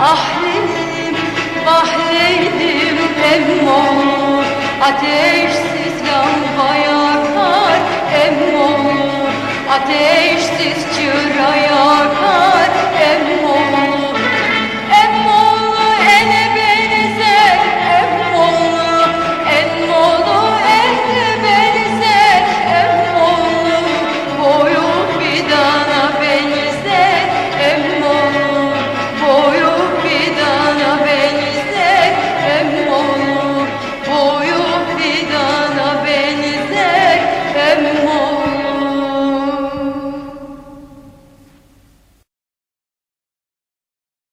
Ah leylim, ah Ateşsiz lamba yakar emmol Ateşsiz çıra yakar